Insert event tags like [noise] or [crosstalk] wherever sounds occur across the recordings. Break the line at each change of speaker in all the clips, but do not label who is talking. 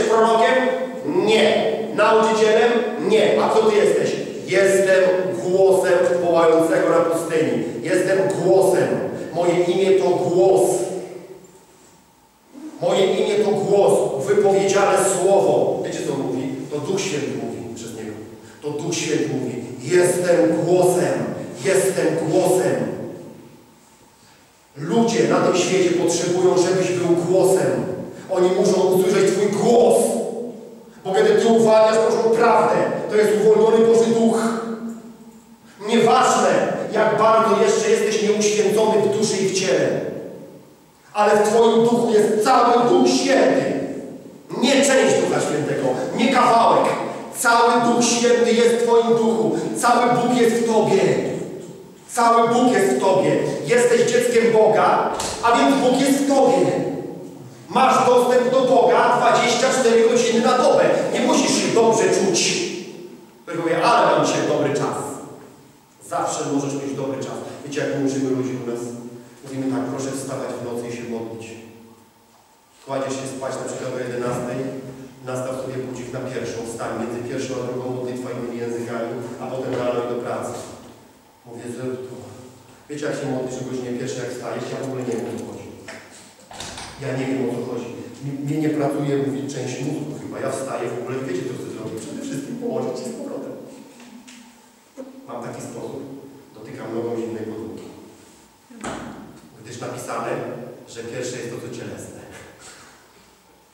jesteś prorokiem? Nie. Nauczycielem? Nie. A co ty jesteś? Jestem głosem wołającego na pustyni. Jestem głosem. Moje imię to głos. Moje imię to głos, wypowiedziane słowo. Wiecie co mówi? To Duch Święty mówi przez niego. To Duch Święty mówi. Jestem głosem. Jestem głosem. Ludzie na tym świecie potrzebują, żebyś był głosem. Oni muszą usłyszeć Twój głos. Bo kiedy Ty uwalniasz Bożą prawdę, to jest uwolniony Boży Duch. Nieważne, jak bardzo jeszcze jesteś nieuświęcony w duszy i w ciele, ale w Twoim duchu jest cały Duch Święty. Nie część Ducha Świętego, nie kawałek. Cały Duch Święty jest w Twoim duchu. Cały Bóg jest w Tobie. Cały Bóg jest w Tobie. Jesteś dzieckiem Boga, a więc Bóg jest w Tobie. Masz dostęp do Boga 24 godziny na dobę. Nie musisz się dobrze czuć. Powie, ale mam dzisiaj dobry czas. Zawsze możesz mieć dobry czas. Wiecie, jak my uczymy ludzi u nas? Mówimy tak, proszę wstawać w nocy i się modlić. Kładziesz się spać na przykład o 11, nastaw sobie budzik na pierwszą, wstań między pierwszą a drugą modlitwa innymi językami, a potem rano do pracy. Mówię, zrób to. Wiecie, jak się modlisz o godzinie pierwszej, jak wstajesz? Ja w ogóle nie wiem. Ja nie wiem, o co chodzi. Mnie nie pracuje, mówić część mózgu chyba. Ja wstaję w ogóle, wiecie, co chcę zrobić? Przede wszystkim położyć się z powrotem. Mam taki sposób. Dotykam nogą zimnej podłogi. Gdyż napisane, że pierwsze jest to, co cielesne.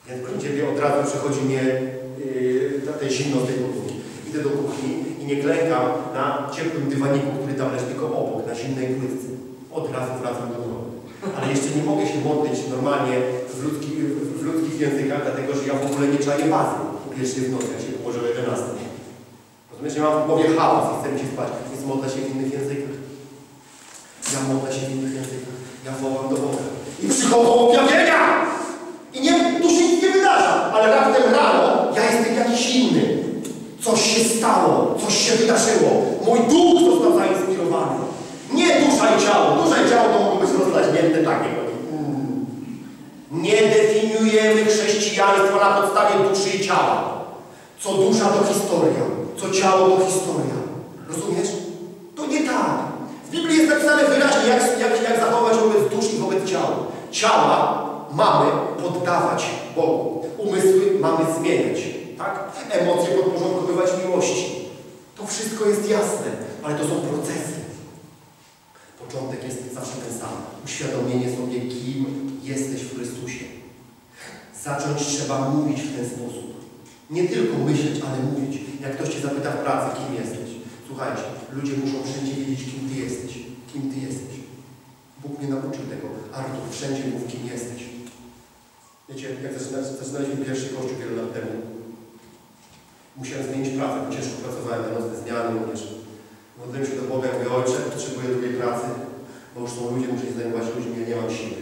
Więc proszę Ciebie od razu przychodzi mnie yy, na te zimno tej podłogi. Idę do kuchni i nie klękam na ciepłym dywaniku, który tam leży tylko obok, na zimnej płytce. Od razu wracam do nie mogę się modlić normalnie w, ludzki, w ludzkich językach, dlatego że ja w ogóle nie czaję bazy. Po w nocy, jak się położę o 11. Rozumiesz, ja mam w głowie hałas i chcę się spać, więc modlę się w innych językach. Ja modlę się w innych językach. Ja wołam do Boga. I przychodzą objawienia! I nie, tu się nic nie wydarza, ale raptem rano ja jestem jakiś inny. Coś się stało, coś się wydarzyło. Mój duch został zainspirowany. Nie dusza i ciało. Dusza i ciało to mogą być rozlaźnięte takie. Mm. Nie definiujemy chrześcijaństwa na podstawie duszy i ciała. Co dusza to historia, co ciało to historia. Rozumiesz? To nie tak. W Biblii jest napisane wyraźnie, jak, jak, jak zachować wobec duszy i wobec ciała. Ciała mamy poddawać Bogu. Umysły mamy zmieniać. Tak? Emocje podporządkowywać miłości. To wszystko jest jasne, ale to są procesy. Początek jest zawsze ten sam. Uświadomienie sobie, kim jesteś w Chrystusie. Zacząć trzeba mówić w ten sposób. Nie tylko myśleć, ale mówić. Jak ktoś Cię zapyta w pracy, kim jesteś. Słuchajcie, ludzie muszą wszędzie wiedzieć, kim Ty jesteś. Kim Ty jesteś. Bóg mnie nauczył tego. Artur, wszędzie mów, kim jesteś. Wiecie, jak zaczyna- zaczynaliśmy pierwszy kościół wiele lat temu, musiałem zmienić pracę, bo ciężko pracowałem na nocne zmiany również. Modliłem się do Boga i mówię, Ojcze, potrzebuję drugiej pracy, bo już są ludzie, muszę się zajmować ludźmi, ja nie mam siły,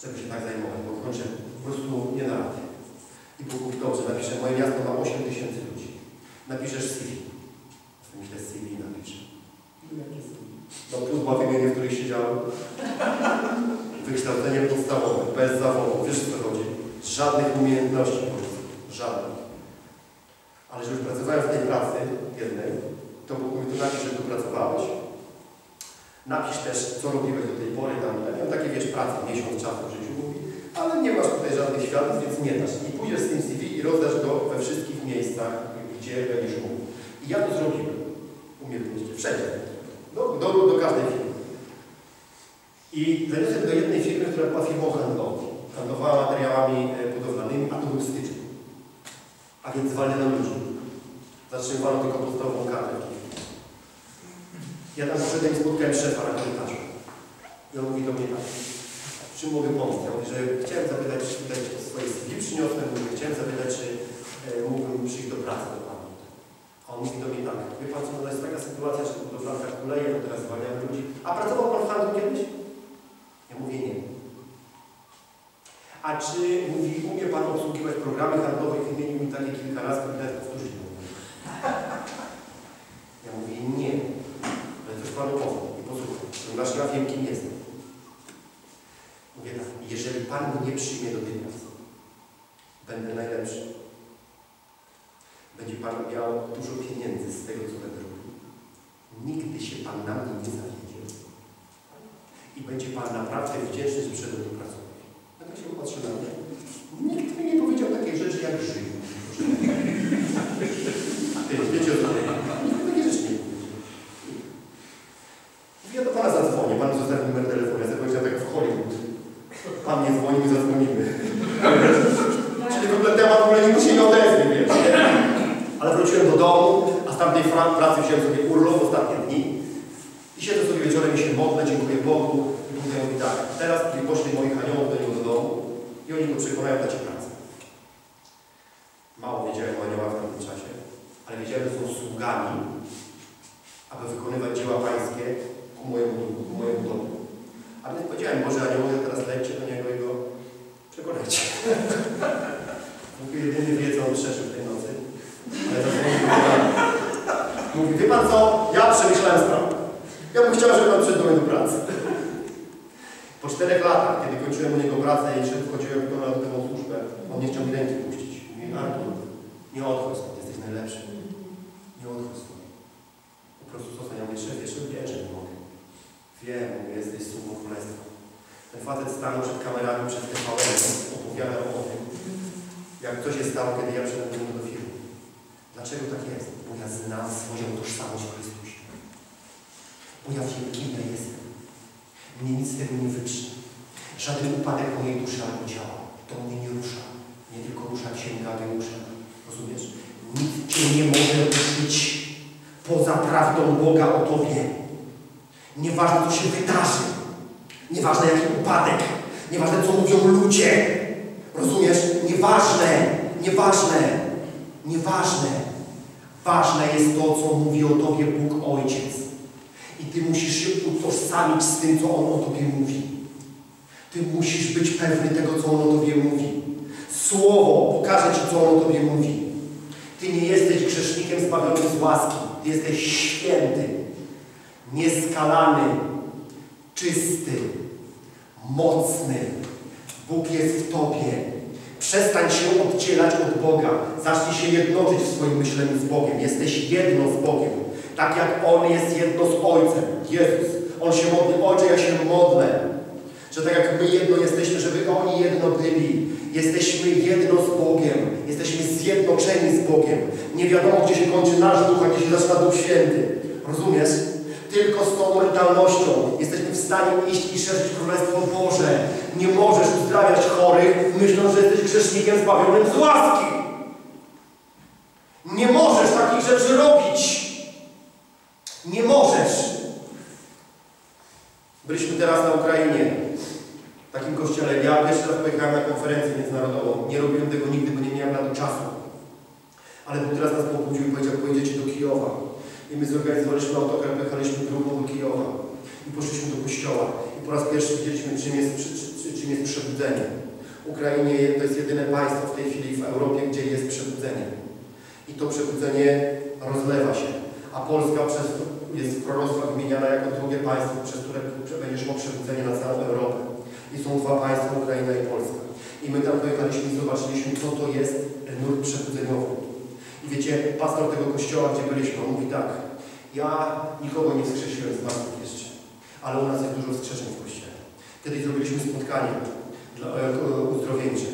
żeby się tak zajmować, bo kończę po prostu nie da rady. I Bóg mówi, dobrze, napiszę, moje miasto ma 8 tysięcy ludzi. Napiszesz CV. Myślę, CV napiszę. No plus dwa wymienie, w których siedziałem. Wykształcenie podstawowe, bez zawodu, wiesz co chodzi? Żadnych umiejętności po. Żadnych. Ale że pracowałem w tej pracy jednej, to Bóg mówi, to napisz, że tu pracowałeś. Napisz też, co robiłeś do tej pory, tam, ja miałem takie, wiesz, prace, miesiąc czasu w życiu, ale nie masz tutaj żadnych świadectw, więc nie dasz. I pójdziesz z tym CV i rozdasz go we wszystkich miejscach, gdzie będziesz mógł. I ja to zrobiłem. Umiejętności. Wszędzie. Do, do, do każdej firmy. I zaniosłem do jednej firmy, która była firmą handlową. Handlowała materiałami e, budowlanymi, a to był styczeń. A więc zwalniano ludzi. Zatrzymywano tylko podstawową kadrę. Ja tam poszedłem i spotkałem szefa na korytarzu. I on mówi do mnie tak, czym mogę pomóc? Ja mówię, że chciałem zapytać, tutaj swoje CV przyniosłem, mówię, chciałem zapytać, czy e, mógłbym przyjść do pracy do Pana. A on mówi do mnie tak, wie Pan co, no jest taka sytuacja, że budowlanka kuleje, bo teraz zwalniają ludzi. A pracował Pan w handlu kiedyś? Ja mówię nie. A czy, mówi, umie Pan obsługiwać programy handlowe wymienił mi takie kilka razy, które nawet powtórzyć nie umiem. Ja mówię nie. Ale coś Panu powiem i posłuchaj, ponieważ ja wiem, kim jestem. Mówię tak, jeżeli Pan mnie nie przyjmie do tej pracy, Będę najlepszy. Będzie Pan miał dużo pieniędzy z tego, co będę robił. Nigdy się Pan na mnie nie zawiedzie. I będzie Pan naprawdę wdzięczny, że przyszedł do pracować. A tak się patrzy na mnie. Nikt mi nie powiedział takiej rzeczy jak żyj. Ty, wiecie o co chodzi? Nikt mi takie rzeczy nie powiedział. Mówię, ja do Pana zadzwonię. Pan zostawił numer telefonu. Ja zapowiedział tak jak w Hollywood. Pan nie dzwoni, my zadzwonimy. Czyli w ogóle temat w ogóle nikt się nie odezwie, wiesz. nie? Ale wróciłem do domu, a z tamtej fra- pracy wziąłem sobie urlop ostatnie dni. I siedzę sobie wieczorem i się modlę, dziękuję Bogu. I Bóg mówi tak, teraz kiedy poszli moich aniołów do niego do domu i oni go przekonają dać pracę. Mało wiedziałem o aniołach w tamtym czasie, ale wiedziałem, że są sługami, aby wykonywać dzieła pańskie ku mojemu, ku mojemu domu. A więc powiedziałem, Boże aniołowie, teraz lećcie do niego i go przekonajcie. [laughs] Bóg jedyny wie, co on przeżył tej nocy. Ale Pana. [laughs] Mówi, wie Pan co? Ja przemyślałem sprawę. Ja bym chciał, żeby Pan przyszedł do mnie do pracy. Po czterech latach, kiedy kończyłem u niego pracę i wchodziłem w tę służbę, on nie chciał mi ręki puścić. Mówi, Artur, nie odchodź stąd, jesteś najlepszy. Nie odchodź stąd. Po prostu zostań, ja mówię, szef wie, że nie mogę. Wiem, mówię, jesteś sługą królestwa. Ten facet stanął przed kamerami, przed TVN, opowiadał o tym, jak to się stało, kiedy ja przyszedłem do firmy. Dlaczego tak jest? Bo ja znam swoją tożsamość w Chrystusie. Bo ja kim ja jestem. Mnie nic z tego nie wytrze. Żaden upadek mojej duszy albo ciała. To mnie nie rusza. Nie tylko rusza księga Ageusza. Rozumiesz? Nikt Cię nie może ruszyć poza prawdą Boga o Tobie. Nieważne, co się wydarzy. Nieważne, jaki upadek. Nieważne, co mówią ludzie. Rozumiesz? Nieważne. Nieważne. Nieważne. Ważne jest to, co mówi o Tobie Bóg Ojciec. I Ty musisz się utożsamić z tym, co On o Tobie mówi. Ty musisz być pewny tego, co On o Tobie mówi. Słowo pokaże Ci, co On o Tobie mówi. Ty nie jesteś grzesznikiem zbawionym z łaski. Ty jesteś święty, nieskalany, czysty, mocny. Bóg jest w Tobie. Przestań się oddzielać od Boga. Zacznij się jednoczyć w swoim myśleniu z Bogiem. Jesteś jedno z Bogiem. Tak jak On jest jedno z Ojcem. Jezus. On się modli. Ojcze, ja się modlę. Że tak jak my jedno jesteśmy, żeby oni jedno byli. Jesteśmy jedno z Bogiem. Jesteśmy zjednoczeni z Bogiem. Nie wiadomo, gdzie się kończy nasz duch, a gdzie się zaczyna Duch Święty. Rozumiesz? Tylko z tą mentalnością jesteśmy w stanie iść i szerzyć Królestwo Boże. Nie możesz uzdrawiać chorych, myśląc, że jesteś grzesznikiem zbawionym z łaski. Nie możesz takich rzeczy robić. Nie możesz. Byliśmy teraz na Ukrainie, w takim kościele. Ja pierwszy raz pojechałem na konferencję międzynarodową. Nie robiłem tego nigdy, bo nie miałem na to czasu. Ale Bóg teraz nas pobudził i powiedział, pojedziecie do Kijowa. I my zorganizowaliśmy autokar, pojechaliśmy drogą do Kijowa. I poszliśmy do kościoła. I po raz pierwszy widzieliśmy, czym jest, czy, czy, czym jest przebudzenie. Ukrainie to jest jedyne państwo w tej chwili w Europie, gdzie jest przebudzenie. I to przebudzenie rozlewa się. A Polska przez, jest w proroctwach wymieniana jako drugie państwo, przez które będziesz miał przebudzenie na całą Europę. I są dwa państwa, Ukraina i Polska. I my tam pojechaliśmy i zobaczyliśmy, co to jest nurt przebudzeniowy. I wiecie, pastor tego kościoła, gdzie byliśmy, mówi tak, ja nikogo nie wskrzesiłem z martwych jeszcze, ale u nas jest dużo wskrzeszeń w kościele. Kiedyś zrobiliśmy spotkanie dla, e, uzdrowieńcze.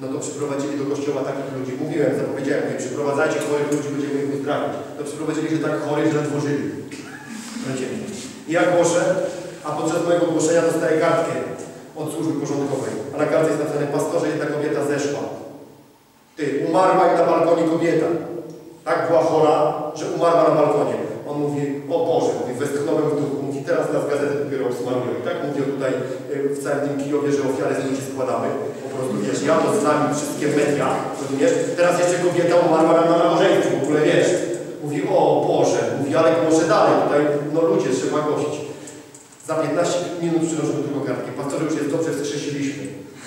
No to przyprowadzili do kościoła takich ludzi. Mówiłem, zapowiedziałem, mówię, przyprowadzajcie chorych ludzi, będziemy ich uzdrawiać. To przyprowadzili się tak chorych, że ledwo żyli. I ja głoszę, a podczas mojego głoszenia dostaję kartkę od służby porządkowej. A na kartce jest napisane, pastorze, jedna kobieta zeszła. Ty, umarła jak na balkonie kobieta. Tak była chora, że umarła na balkonie. On mówi, o Boże, mówi, westchnąłem w duchu. Mówi, teraz nas gazety dopiero obsmarują. I tak mówię tutaj y, w całym tym Kijowie, że ofiary z ludzi składamy. Po prostu, wiesz, ja to znam wszystkie media, rozumiesz? Teraz jeszcze kobieta umarła na nabożeństwie, w ogóle, wiesz. Mówi, o Boże, mówi, ale głoszę dalej. Tutaj, no ludzie, trzeba głosić. Za 15 minut przynoszę drugą kartkę. Pastorze, już jest dobrze, wskrzesiliśmy.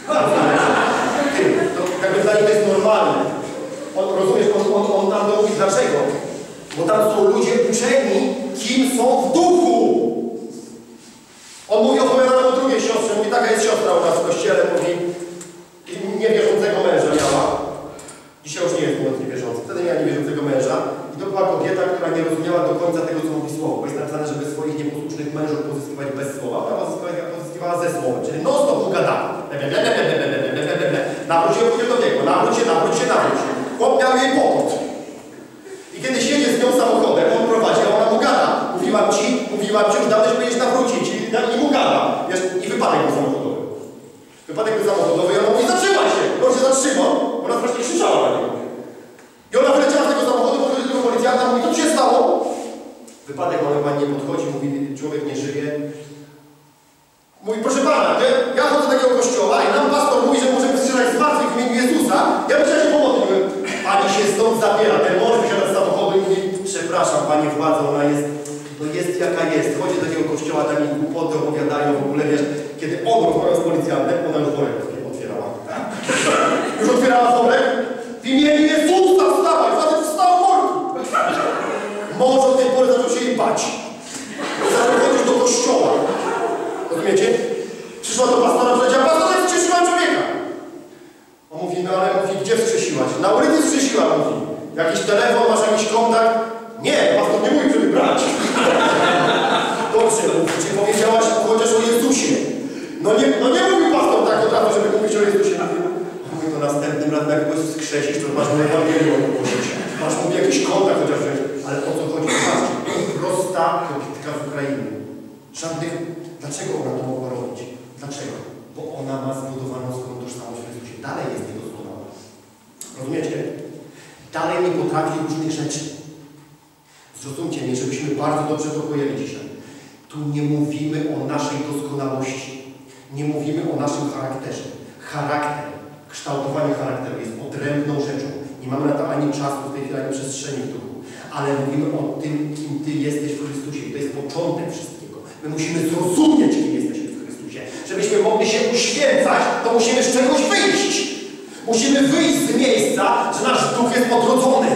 [laughs] Ty, to jakby dla nich jest normalne. On, rozumiesz, on tam był i dlaczego. Bo tam są ludzie uczeni, kim są w duchu. On mówi, opowiadał o drugiej siostrze, mówi, taka jest siostra u nas w kościele, mówi, niewierzącego męża miała. Dzisiaj już nie jest młody niewierzący. Wtedy miała niewierzącego męża. I to była kobieta, która nie rozumiała do końca tego, co mówi słowo. Bo jest napisane, żeby swoich nieposłusznych mężów pozyskiwać bez słowa. Ona pozyskiwała, pozyskiwała ze słowem, czyli non stop gadała. Nawróć się do niego, nawróć się, nawróć się, nawróć ci, mówiłam ci, już dawno się będziesz nawrócić. I, i mu gada. I wypadek był samochodowy. Wypadek był samochodowy i ona mówi, zatrzymaj się! I on się zatrzymał. Ona strasznie krzyczała na niego. I ona wyleciała z tego samochodu, podchodzi do tego policjanta, mówi, co ci się stało? Wypadek, ale pani nie podchodzi, mówi, człowiek nie żyje. Mówi, proszę pana, nie? ja chodzę do takiego kościoła i nam pastor mówi, że możemy strzelać z martwych w imieniu Jezusa. Ja bym chciał się pomodlić. Pani się stąd zabiera, ten mąż wysiada z samochodu i mówi, przepraszam Panie władzo, ona jest, no jest jaka jest. Chodzi do takiego kościoła, tam jej głupoty opowiadają w ogóle, wiesz, kiedy on rozmawiał z policjantem, ona już worek otwierała. Już otwierała worek. W imieniu Jezusa wstawaj, facet wstał w worku. Mąż od tej pory zaczął się jej bać. Zaczął chodzić do kościoła. Rozumiecie? Przyszła do pastora, powiedziała, pastor, jak wskrzesiłam człowieka. On mówi, no ale mówi, gdzie wskrzesiłaś? Na ulicy wskrzesiła, mówi. Jakiś telefon, masz jakiś kontakt? Nie, pastor nie mówi, żeby brać. Dobrze, mówi, czy powiedziałaś chociaż o Jezusie? No nie, no nie mówił pastor tak od razu, żeby mówić o Jezusie. Mówi, to następnym razem jak kogoś wskrzesisz, to masz mu Ewangelium ogłosić. Masz mu jakiś kontakt chociaż wziąć. Ale o co chodzi? Patrzcie, prosta kobitka z Ukrainy. Żadnych... Dlaczego ona to mogła robić? Dlaczego? Bo ona ma zbudowaną swoją tożsamość w Chrystusie. Dalej jest niedoskonała. Rozumiecie? Dalej nie potrafi różnych rzeczy. Zrozumcie mnie, żebyśmy bardzo dobrze pojęli dzisiaj. Tu nie mówimy o naszej doskonałości. Nie mówimy o naszym charakterze. Charakter, kształtowanie charakteru jest odrębną rzeczą. Nie mamy na to ani czasu w tej chwili, ani przestrzeni w duchu. Ale mówimy o tym, kim Ty jesteś w Chrystusie. To jest początek wszystkiego. My musimy zrozumieć, kim jesteśmy w Chrystusie. Żebyśmy mogli się uświęcać, to musimy z czegoś wyjść. Musimy wyjść z miejsca, że nasz duch jest odrodzony.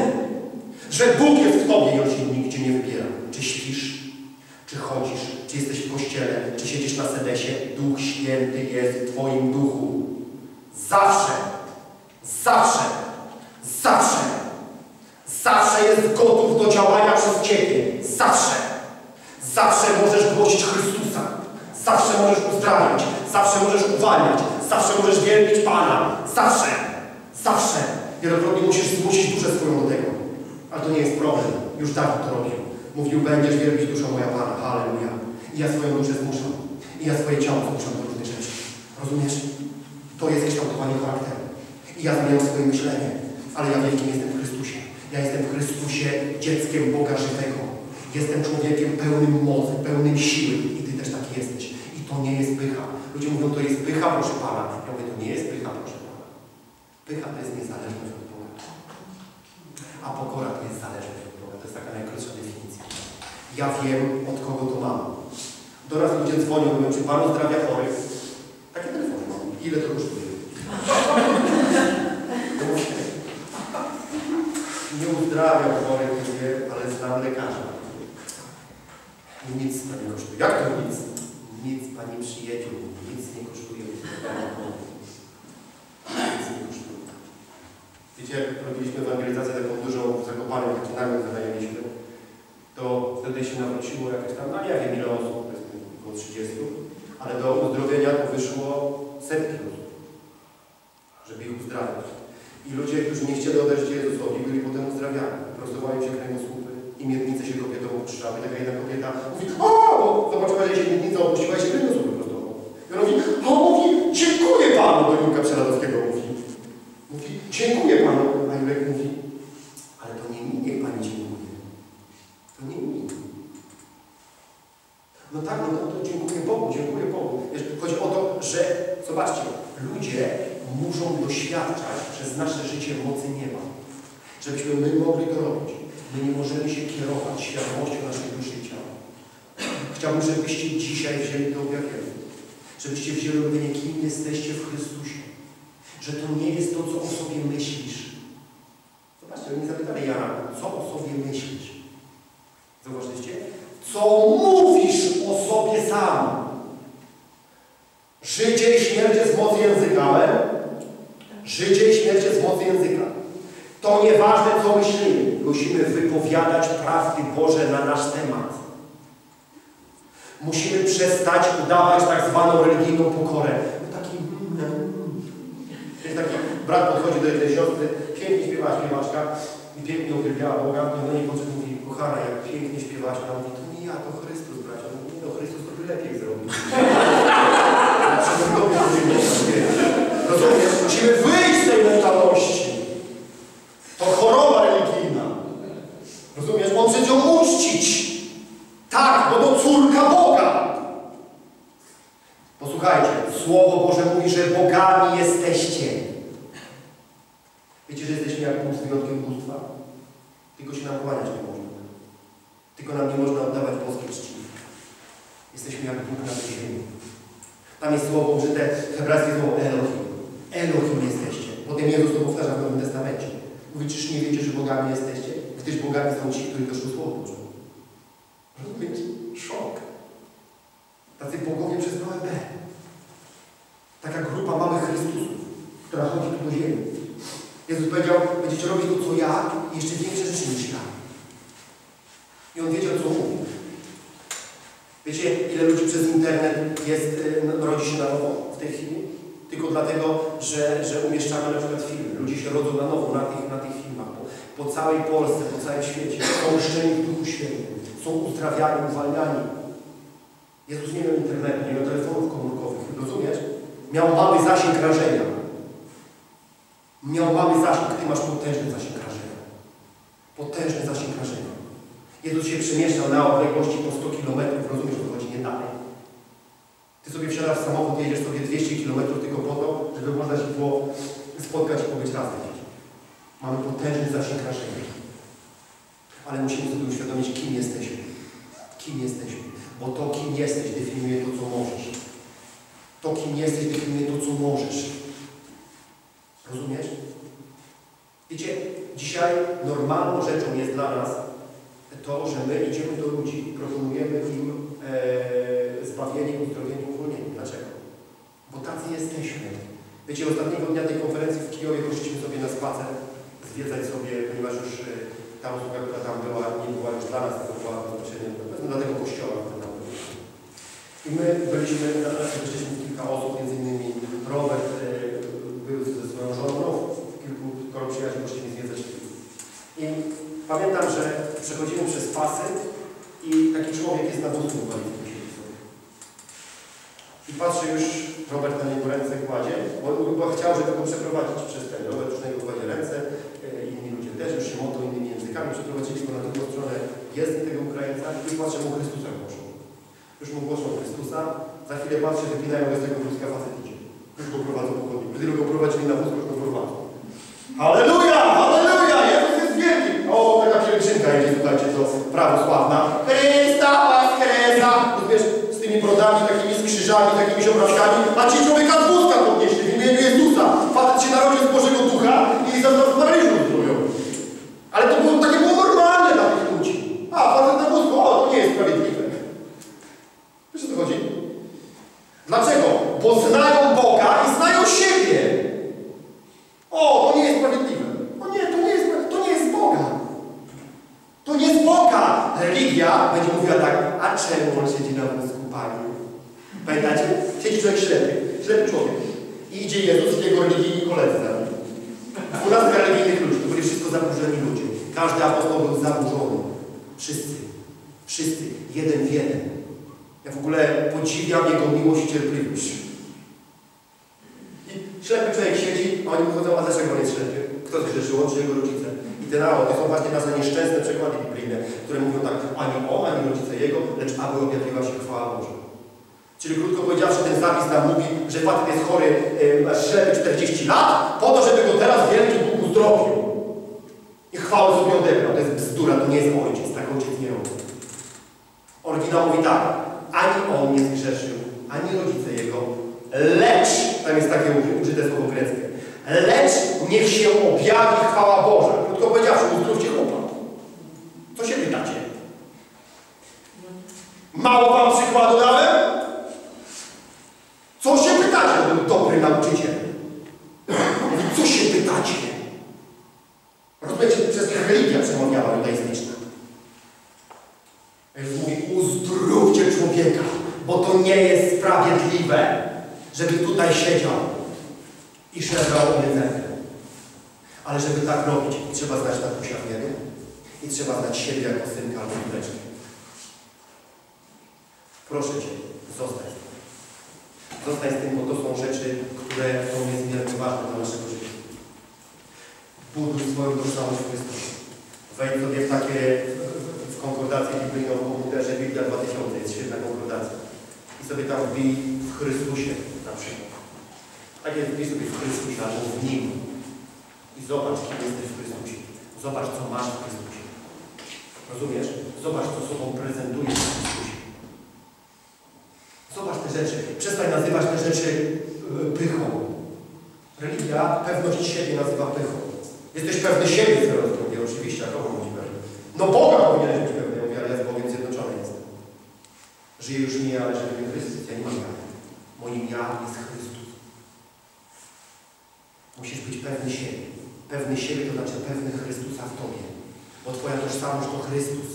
Że Bóg jest w Tobie i On się nigdzie nie wybiera. Czy śpisz, czy chodzisz, czy jesteś w kościele, czy siedzisz na sedesie. Duch Święty jest w Twoim duchu. Zawsze, zawsze, zawsze, zawsze jest gotów do działania przez Ciebie. Zawsze. Zawsze możesz głosić Chrystusa. Zawsze możesz uzdrawiać. Zawsze możesz uwalniać. Zawsze możesz wielbić Pana. Zawsze. Zawsze. Wielokrotnie musisz zmusić duszę swoją do tego. Ale to nie jest problem. Już Dawid to robił. Mówił, będziesz wielbić duszą moja Pana. Halleluja. I ja swoją duszę zmuszam. I ja swoje ciało zmuszam do różnych rzeczy. Rozumiesz? To jest kształtowanie charakteru. I ja zmieniam swoje myślenie. Ale ja wielkim jestem w Chrystusie. Ja jestem w Chrystusie dzieckiem Boga żywego. Jestem człowiekiem pełnym mocy, pełnym siły. I Ty też taki jesteś. I to nie jest pycha. Ludzie mówią, to jest pycha, proszę Pana. Ja mówię, to nie jest pycha, proszę Pana. Pycha to jest niezależność od Boga. A pokora to jest zależność od Boga. To jest taka najkrótsza definicja. Ja wiem, od kogo to mam. Do nas ludzie dzwonią, mówią, czy Pan uzdrawia chorych? Takie telefony mam. Ile to kosztuje? Nie uzdrawiam chorych, mówię, ale znam lekarza. Nic nie kosztuje. Jak to nic? Nic Pani przyjedzie, nic nie kosztuje. Nic nie kosztuje. Wiecie, robiliśmy ewangelizację taką dużą, zakopaną, taki namiot wynajęliśmy, to wtedy się nawróciło jakaś tam, no nie wiem ile osób, około 30, ale do uzdrowienia to wyszło osób, żeby ich uzdrawiać. I ludzie, którzy nie chcieli odejść Jezusowi, byli potem uzdrawiani. Prostowali się kręgosłupy i miednice się kobietom opuszczały. Taka jedna kobieta mówi, o, bo zobaczyła, że się miednica opuściła i się kręgosłupy prostował. I ona mówi, o, mówi, dziękuję Panu, do Julka Przeradowskiego mówi. Mówi, dziękuję Panu. A Julek mówi, ale to nie mi, niech Pani dziękuje. To nie mi. No tak, no to, to dziękuję Bogu, dziękuję Bogu. Wiesz, chodzi o to, że, zobaczcie, ludzie muszą doświadczać przez nasze życie mocy nieba. Żebyśmy my mogli to robić. My nie możemy się kierować świadomością naszej duszy i ciała. Chciałbym, żebyście dzisiaj wzięli to objawienie. Żebyście wzięli objawienie, kim jesteście w Chrystusie. Że to nie jest to, co o sobie myślisz. Zobaczcie, oni zapytali Jana, co o sobie myślisz? Zauważyliście? Co mówisz o sobie sam? Życie i śmierć jest mocy języka? Życie i śmierć jest mocy języka. To nieważne, co myślimy. Musimy wypowiadać prawdy Boże na nasz temat. Musimy przestać udawać tak zwaną religijną pokorę. Taki, taki brat podchodzi do jednej siostry, pięknie śpiewa śpiewaczka i pięknie uwielbiała Boga i do niej podszedł mówi, kochana, jak pięknie śpiewasz, a mówi, to nie ja, to Chrystus, bracia. No, Chrystus to by lepiej zrobił. Rozumiesz? Musimy wyjść z tej mentalności. To choroba religijna. Rozumiesz? On chce ją uczcić. Tak, bo to córka Boga. Posłuchajcie, Słowo Boże mówi, że bogami jesteście. Wiecie, że jesteśmy jak Bóg z wyjątkiem bóstwa? Tylko się nam kłaniać nie można. Tylko nam nie można oddawać boskiej czci. Jesteśmy jak Bóg na tej ziemi. Tam jest słowo użyte, hebrajskie słowo Elohim. Elohim jesteście. Potem Jezus to powtarza w Nowym Testamencie. Mówi, czyż nie wiecie, że bogami jesteście? Gdyż bogami są ci, których doszło słowo Boże. Rozumiecie? Szok. Tacy bogowie przez małe B. Taka grupa małych Chrystusów, która chodzi tu po ziemi. Jezus powiedział, będziecie robić to, co ja i jeszcze większe rzeczy niż ja. I On wiedział, co mówi. Wiecie, ile ludzi przez internet jest, y, rodzi się na nowo w tej chwili? Tylko dlatego, że, że umieszczamy na przykład filmy. Ludzie się rodzą na nowo na tych, na tych filmach. Po, po całej Polsce, po całym świecie. Są uszczeni w Duchu Świętym. Są uzdrawiani, uwalniani. Jezus nie miał internetu, nie miał telefonów komórkowych. Rozumiesz? Miał mały zasięg rażenia. Miał mały zasięg. Ty masz potężny zasięg rażenia. Potężny zasięg rażenia. Jezus się przemieszczał na odległości po 100 km, rozumiesz, to chodzi nie dalej. Sobie wsiadasz w samochód, jedziesz sobie 200 km tylko po to, żeby można się było spotkać i powiedzieć razem. Mamy potężny zasięg rażenia. Ale musimy sobie uświadomić, kim jesteśmy. Kim jesteśmy. Bo to, kim jesteś, definiuje to, co możesz. To, kim jesteś, definiuje to, co możesz. Rozumiesz? Wiecie, dzisiaj normalną rzeczą jest dla nas to, że my idziemy do ludzi proponujemy im e, zbawienie, uzdrowienie? Tacy jesteśmy. Wiecie, ostatniego dnia tej konferencji w Kijowie poszliśmy sobie na spacer, zwiedzać sobie, ponieważ już e, ta usługa, która tam była, nie była już dla nas, tylko była bezpośrednio dla tego kościoła, który był. I my byliśmy, byliśmy kilka osób, między innymi Robert e, był ze swoją żoną, kilku kilku przyjaciół poszliśmy zwiedzać. I pamiętam, że przechodzimy przez pasy i taki człowiek jest na wózku inwalidzkim. I patrzy już, Robert na niego ręce kładzie, bo, bo chciał, żeby go przeprowadzić przez ten. Robert już na niego kładzie ręce, e, inni ludzie też już się modlą innymi językami, przeprowadzili go na drugą stronę jezdni tego Ukraińca i patrzę mu Chrystusa głoszą. Już mu głoszą Chrystusa, za chwilę patrzę, wypinają go z tego wózka facet idzie. Już go prowadzą po. Gdy go prowadzili na wózku, już go prowadzą. Halleluja! Halleluja! Jezus jest wielki! O, taka pielgrzymka jedzie, słuchajcie, to prawosławna. Chrysta, Paschreza! Wiesz, z tymi brodami, takimi z takimi obrazkami, a ci człowieka z wózka podnieśli w imieniu Jezusa. Facet się narodził z Bożego Ducha i zaraz w Paryżu zdrowią. Ale to było, takie było normalne dla tych ludzi. A, facet na wózku, o, to nie jest sprawiedliwe. Wiesz o co chodzi? Dlaczego? Bo znają Boga i znają siebie. O, to nie jest sprawiedliwe. O nie, to nie jest, to nie jest Boga. To nie jest Boga. Religia będzie mówiła tak, a czemu on siedzi na wózku? Pamiętacie? Siedzi człowiek ślepy, ślepy człowiek. I idzie Jezus jego religijni koledzy za nim. Dwunastka religijnych ludzi, to byli wszystko zaburzeni ludzie. Każdy apostoł był zaburzony. Wszyscy. Wszyscy. Jeden w jeden. Ja w ogóle podziwiam jego miłość i cierpliwość. I ślepy człowiek siedzi, a oni mówią, a dlaczego on jest ślepy? Kto zgrzeszył? On czy jego rodzice? I nało, to są właśnie nasze nieszczęsne przykłady biblijne, które mówią tak, ani on, ani rodzice jego, lecz aby objawiła się chwała Boża. Czyli krótko powiedziawszy, ten zapis nam mówi, że facet jest chory, ślepy 40 lat, po to, żeby go teraz wielki Bóg uzdrowił. I chwałę sobie odebrał. To jest bzdura, to nie jest ojciec, tak ojciec nie robi. Oryginał mówi tak, ani on nie zgrzeszył, ani rodzice jego, lecz, tam jest takie użyte słowo greckie, lecz niech się objawi chwała Boża. Krótko powiedziawszy, uzdrówcie chłopa. Co się pytacie? Mało wam przykładu dałem? Co się pytacie? Był dobry nauczyciel. Co się pytacie? Rozumiecie, przez nich przemawiała judaistyczna. Jezus mówi, uzdrówcie człowieka, bo to nie jest sprawiedliwe, żeby tutaj siedział i żebrał jedzenie. Ale żeby tak robić, trzeba znać tatusia w niebie i trzeba znać siebie jako synka albo córeczkę. Proszę Cię, zostań. Zostań z tym, bo to są rzeczy, które są niezmiernie ważne dla naszego życia. Buduj swoją tożsamość w Chrystusie. Wejdź sobie w takie, w konkordację biblijną w komputerze Biblia 2000, jest świetna konkordacja. I sobie tam wbij w Chrystusie na przykład. Tak jest, wbij sobie w Chrystusie albo w Nim. I zobacz, kim jesteś w Chrystusie. Zobacz, co masz w Chrystusie. Rozumiesz? Zobacz, co sobą prezentujesz w Chrystusie. Zobacz te rzeczy. Przestań nazywać te rzeczy yy, pychą. Religia pewność siebie nazywa pychą. Jesteś pewny siebie, zaraz mówię, oczywiście, a kogo pewny? No Boga powinieneś być pewny. Ja mówię, ale ja z Bogiem zjednoczony jestem. Żyję już nie ale żyję w Chrystus. Ja nie mam ja. Moim ja jest Chrystus. Musisz być pewny siebie. Pewny siebie to znaczy pewny Chrystusa w Tobie. Bo Twoja tożsamość to Chrystus.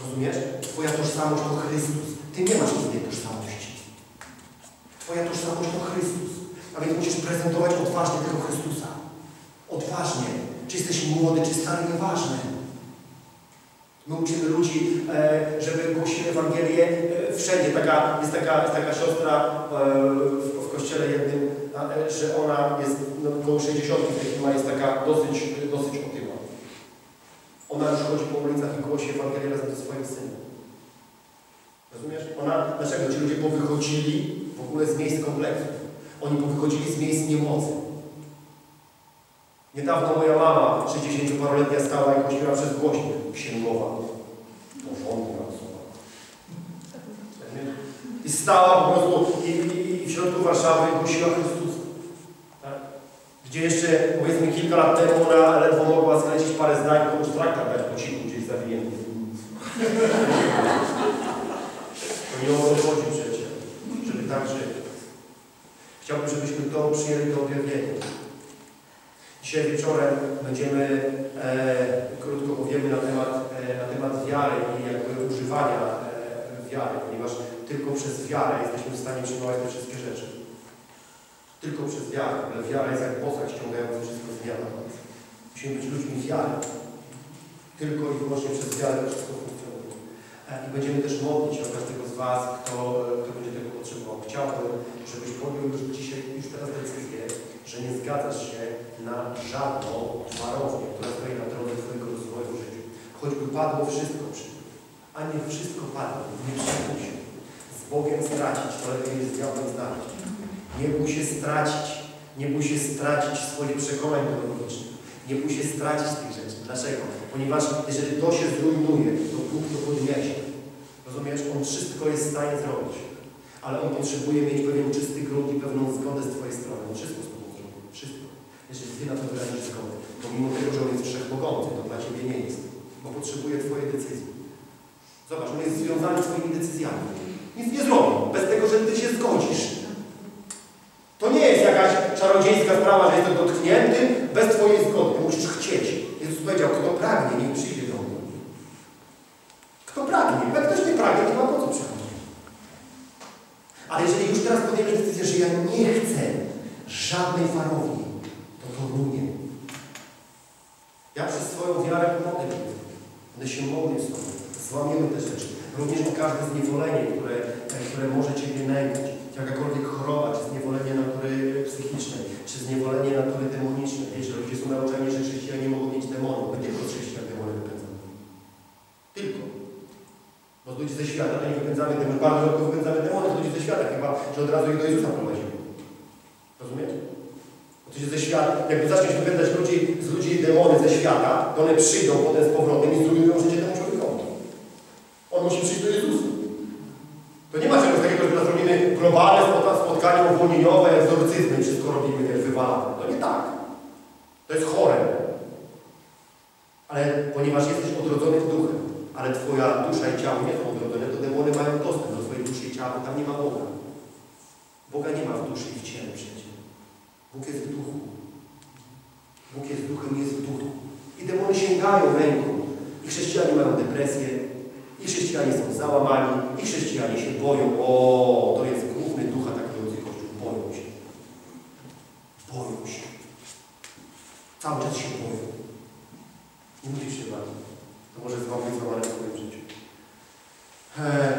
Rozumiesz? Twoja tożsamość to Chrystus. Ty nie masz innej tożsamości. Twoja tożsamość to Chrystus. A więc musisz prezentować odważnie tego Chrystusa. Odważnie. Czy jesteś młody, czy stary, nieważne. My uczymy ludzi, e, żeby głosili Ewangelię e, wszędzie. Taka, jest, taka, jest taka siostra e, w, w kościele jednym, że ona jest no, około 60 w tej chwili, jest taka dosyć, dosyć otyła. Ona już chodzi po ulicach i głosi Ewangelię razem ze swoim synem. Rozumiesz? Ona, dlaczego ci ludzie powychodzili w ogóle z miejsc kompleksu? Oni powychodzili z miejsc niemocy. Niedawno moja mama, 60-paroletnia, stała i głosiła przez głośnik księgowa. Porządna osoba. I stała po prostu i, i, i w środku Warszawy głosiła Chrystusa. Tak? Gdzie jeszcze, powiedzmy, kilka lat temu ona ledwo mogła sklecić parę zdań, już traktat dać po cichu gdzieś zawinięty. To nie o to chodzi przecież, żeby tak żyć. Chciałbym, żebyśmy to przyjęli do objawienia. Dzisiaj wieczorem będziemy, e, krótko powiemy na temat, e, na temat wiary i jakby używania e, wiary, ponieważ tylko przez wiarę jesteśmy w stanie przyjmować te wszystkie rzeczy. Tylko przez wiarę, ale wiara jest jak posag ściągający wszystko z nieba. Musimy być ludźmi wiary. Tylko i wyłącznie przez wiarę to wszystko funkcjonuje. E, I będziemy też modlić o każdego z Was, kto, kto będzie tego potrzebował. Chciałbym, żebyś podjął już dzisiaj, już teraz decyzję, że nie zgadzasz się na żadną warownię, która stoi na drodze Twojego rozwoju w życiu. Choćby padło wszystko przy tym. A niech wszystko padło, nie przejmuj się. Z Bogiem stracić, to lepiej jest z diabłem znaleźć. Nie bój się stracić. Nie bój się stracić swoich przekonań teologicznych. Nie bój się stracić tych rzeczy. Dlaczego? Ponieważ jeżeli to się zrujnuje, to Bóg to podniesie. Rozumiesz? On wszystko jest w stanie zrobić. Ale On potrzebuje mieć pewien czysty grunt i pewną zgodę z Twojej strony. On wszystko. Wszystko. Jeżeli Ty na to wyrazisz zgodę. Pomimo tego, że On jest wszechmogący, to dla Ciebie nie jest. Bo potrzebuje Twojej decyzji. Zobacz, On jest związany Twoimi decyzjami. Nic nie zrobi. Bez tego, że Ty się zgodzisz. To nie jest jakaś czarodziejska sprawa, że jesteś dotknięty bez Twojej zgody. Musisz chcieć. Jezus powiedział, kto pragnie, niech przyjdzie do mnie. Kto pragnie? Jak ktoś nie pragnie, to ma po co przychodzić. Ale jeżeli już teraz podejmiesz decyzję, że ja nie chcę żadnej farowni, to to runie. Ja przez swoją wiarę pomogę Tobie. Będę się modlił z Tobą. Złamiemy te rzeczy. Również każde zniewolenie, które, które może Ciebie nękać. Jakakolwiek choroba, czy zniewolenie natury psychicznej, czy zniewolenie natury demonicznej. Wiecie, ludzie są nauczeni, że chrześcijanie mogą mieć demonów. Będzie tylko chrześcijan demony wypędzane. Tylko. Bo z ludzi ze świata to nie wypędzamy demonów. Bardzo rzadko wypędzamy demonów z ludzi ze świata, chyba, że od razu ich do Jezusa prowadzimy. To się ze świata, jakby zaczniesz wypędzać ludzi, z ludzi demony ze świata, to one przyjdą potem z powrotem i zrujnują życie temu człowiekowi. On musi przyjść do Jezusa. To nie ma czegoś takiego, że zrobimy globalne spotkanie uwolnieniowe, egzorcyzmy i wszystko robimy, wiesz, wywalamy. To nie tak. To jest chore. Ale ponieważ jesteś odrodzony w duchem, ale Twoja dusza i ciało nie są odrodzone, to demony mają dostęp do Twojej duszy i ciała, tam nie ma Boga. Boga nie ma w duszy i w ciele przecież. Bóg jest w duchu. Bóg jest duchem, jest w duchu. I demony sięgają ręką. I chrześcijanie mają depresję, i chrześcijanie są załamani, i chrześcijanie się boją. O, to jest główny duch atakujący Kościół. Boją się. Boją się. Cały czas się boję. Nie musisz się bać. To może z Wami złamane w Twoim życiu. Eee,